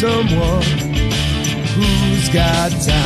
someone who's got time.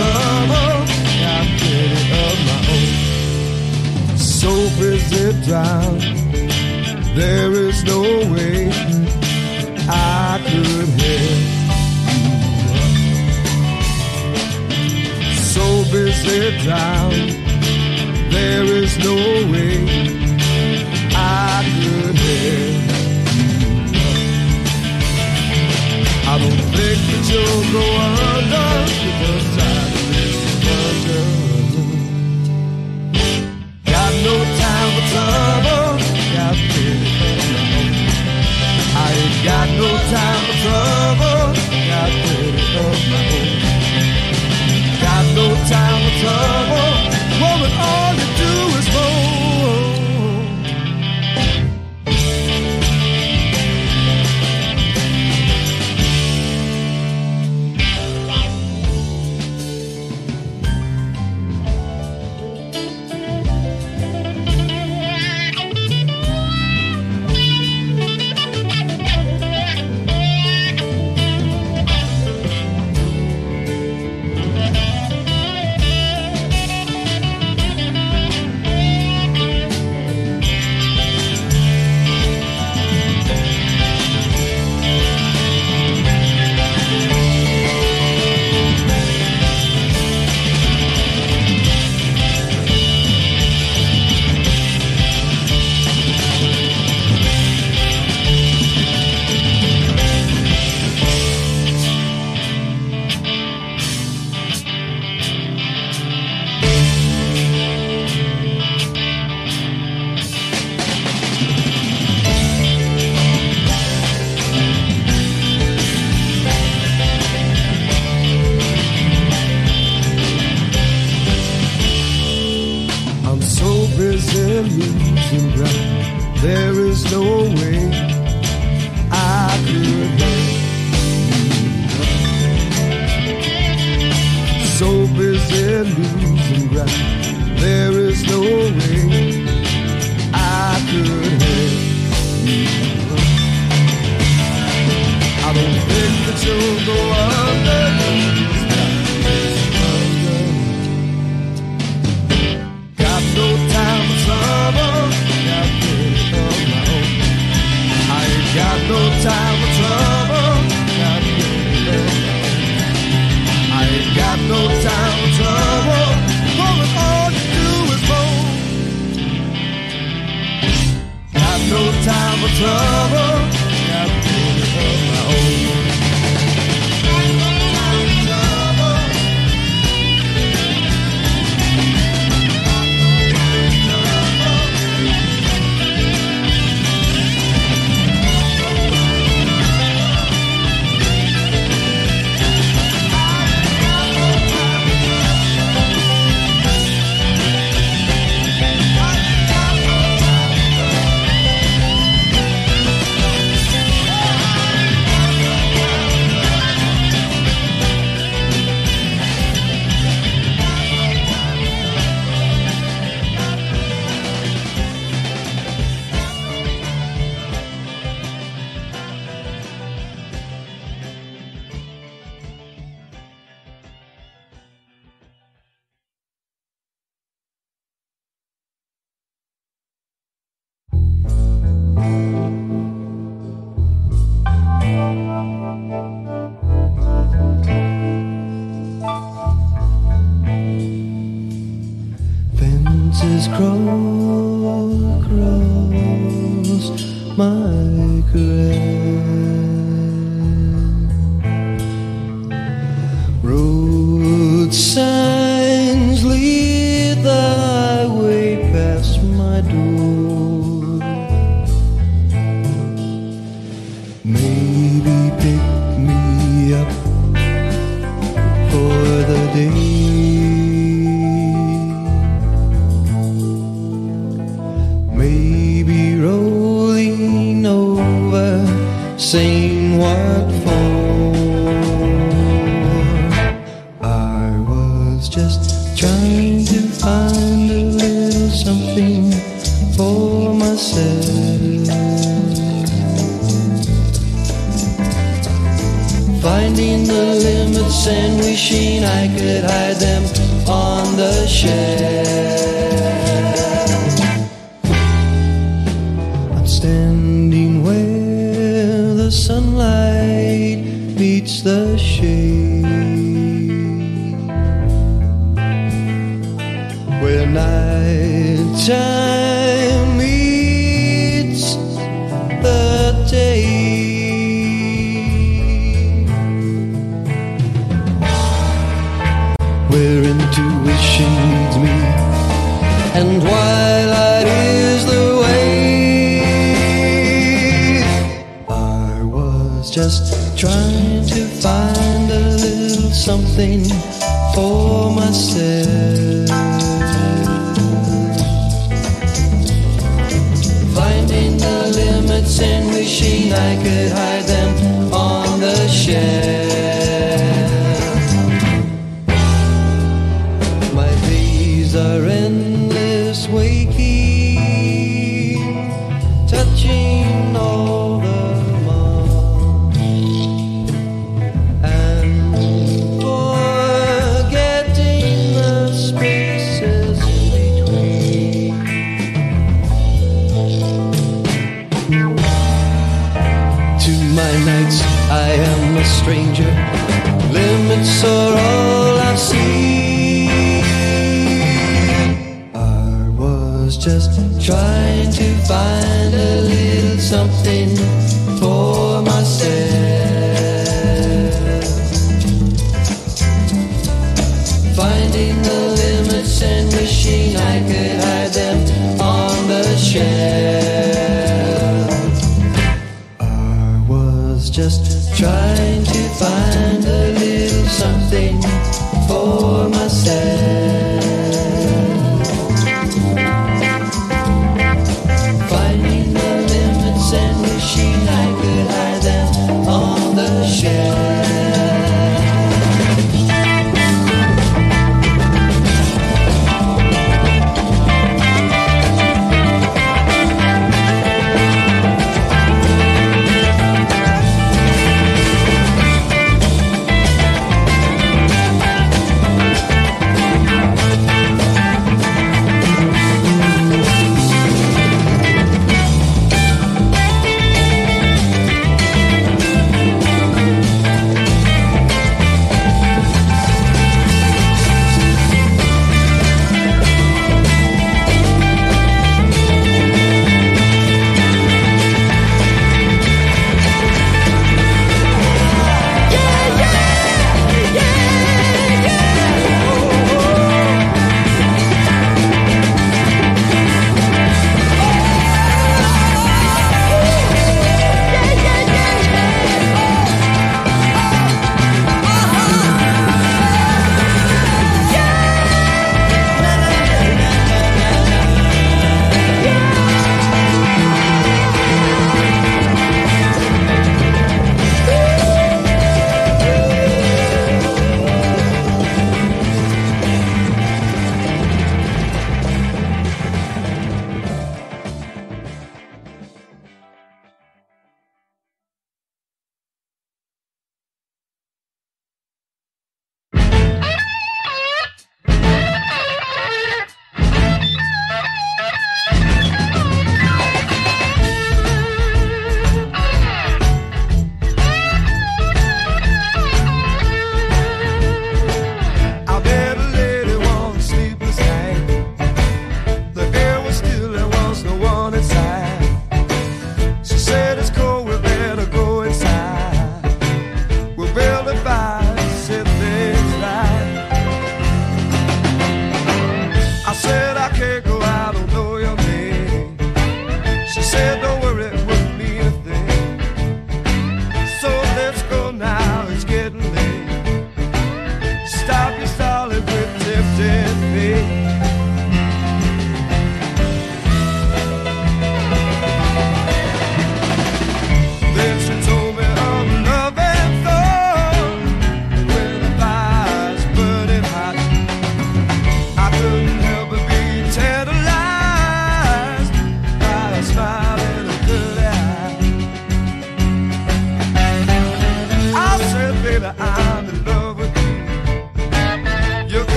trouble my own. So busy down, there is no way I could help you. So busy down, there is no way I could. think that you'll go under time. Got no time for trouble, got pity for. I ain't got no time for trouble, got my own. Got no time for trouble. losing ground. smile gray dreams are endless waking, touching all the mark and forgetting the spaces in between. To my nights, I am a stranger. Limits are all. trying to find a little something for myself. Finding the limits and wishing I could hide them on the shelf. I was just trying.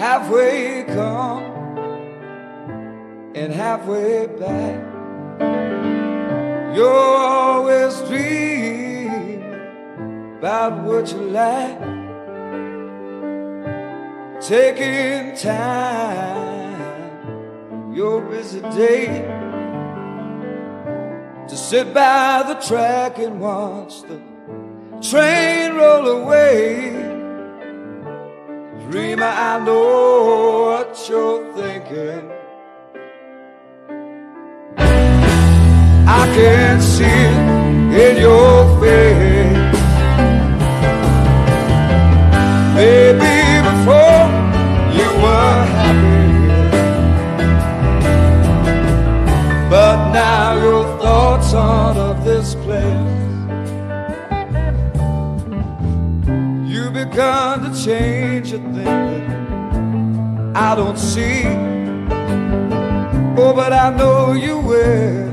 Halfway come and halfway back. You're always dreaming about what you lack. Taking time, your busy day, to sit by the track and watch the train roll away. Dreamer, I know what you're thinking. I can see it in your face. See, oh, but I know you will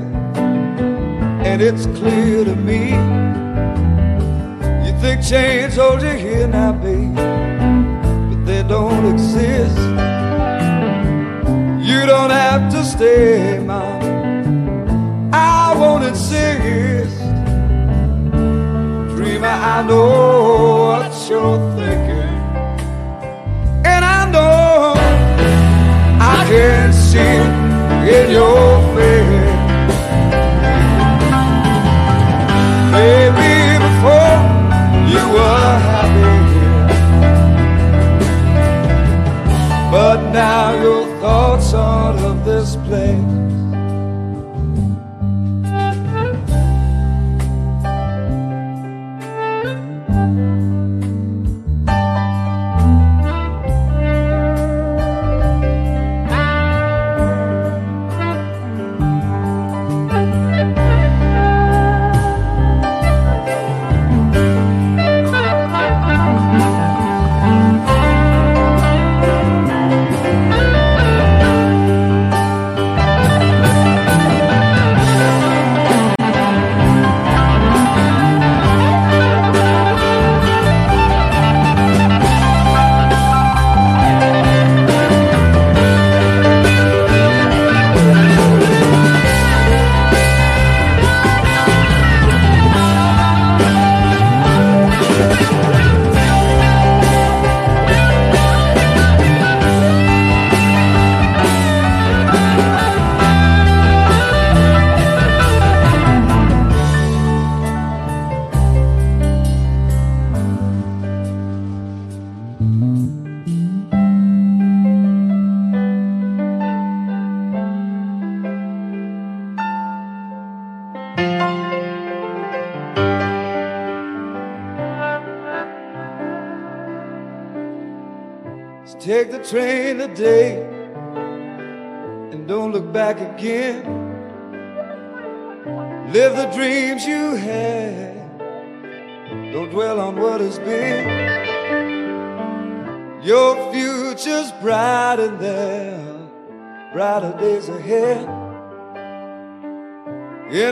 and it's clear to me. You think chains hold you here now, babe, but they don't exist. You don't have to stay, mom. I won't insist. Dreamer, I know what you're thinking, can see it in your face. Maybe before you were happy, but now your thoughts aren't of this place.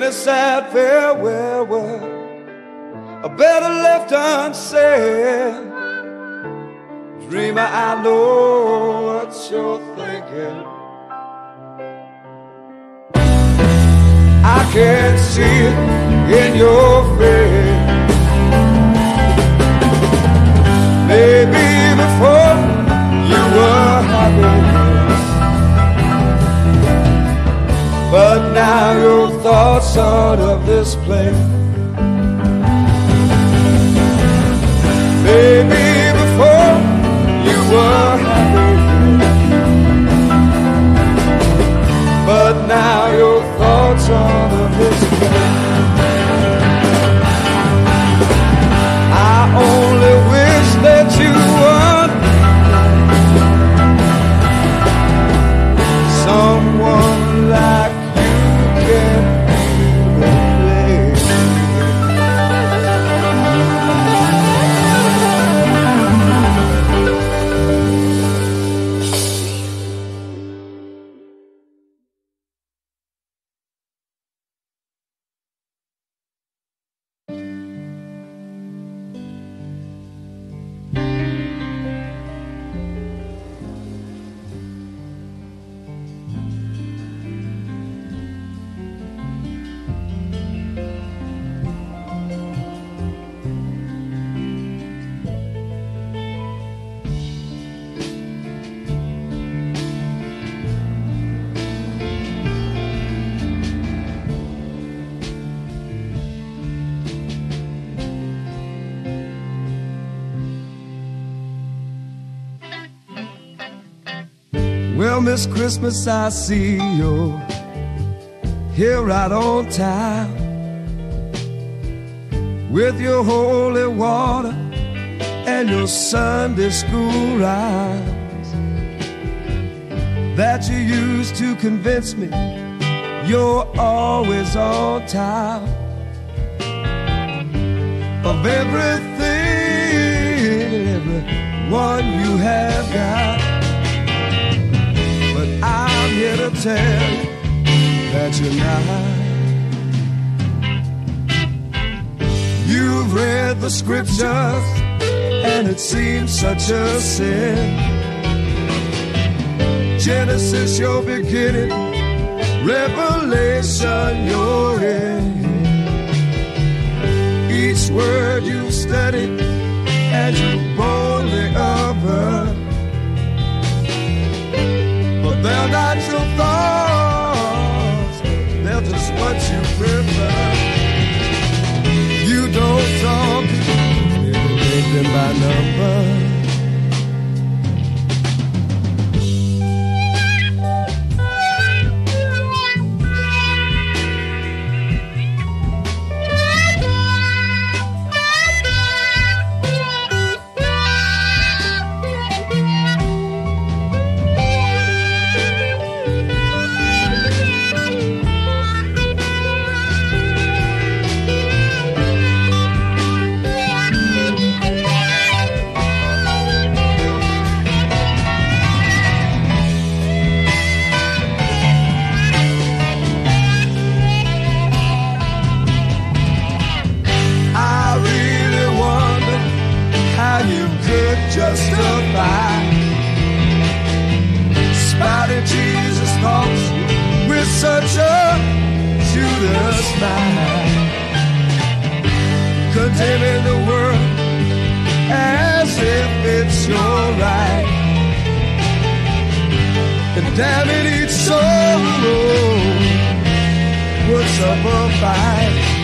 A sad farewell word, a better left unsaid. Dreamer, I know what you're thinking. I can see it in your face. Are of this place. Maybe Christmas, I see you here right on time with your holy water and your Sunday school rhymes that you used to convince me you're always on time of everything, everyone you have got. Here to tell you that you're not. You've read the scriptures, and it seems such a sin. Genesis, your beginning, Revelation, your end. Each word you've studied and you boldly avert. Not your thoughts, they're just what you prefer. You don't talk, make them by number. Such a Judas smile, condemning the world as if it's your right, and damning each soul oh, puts up a fight.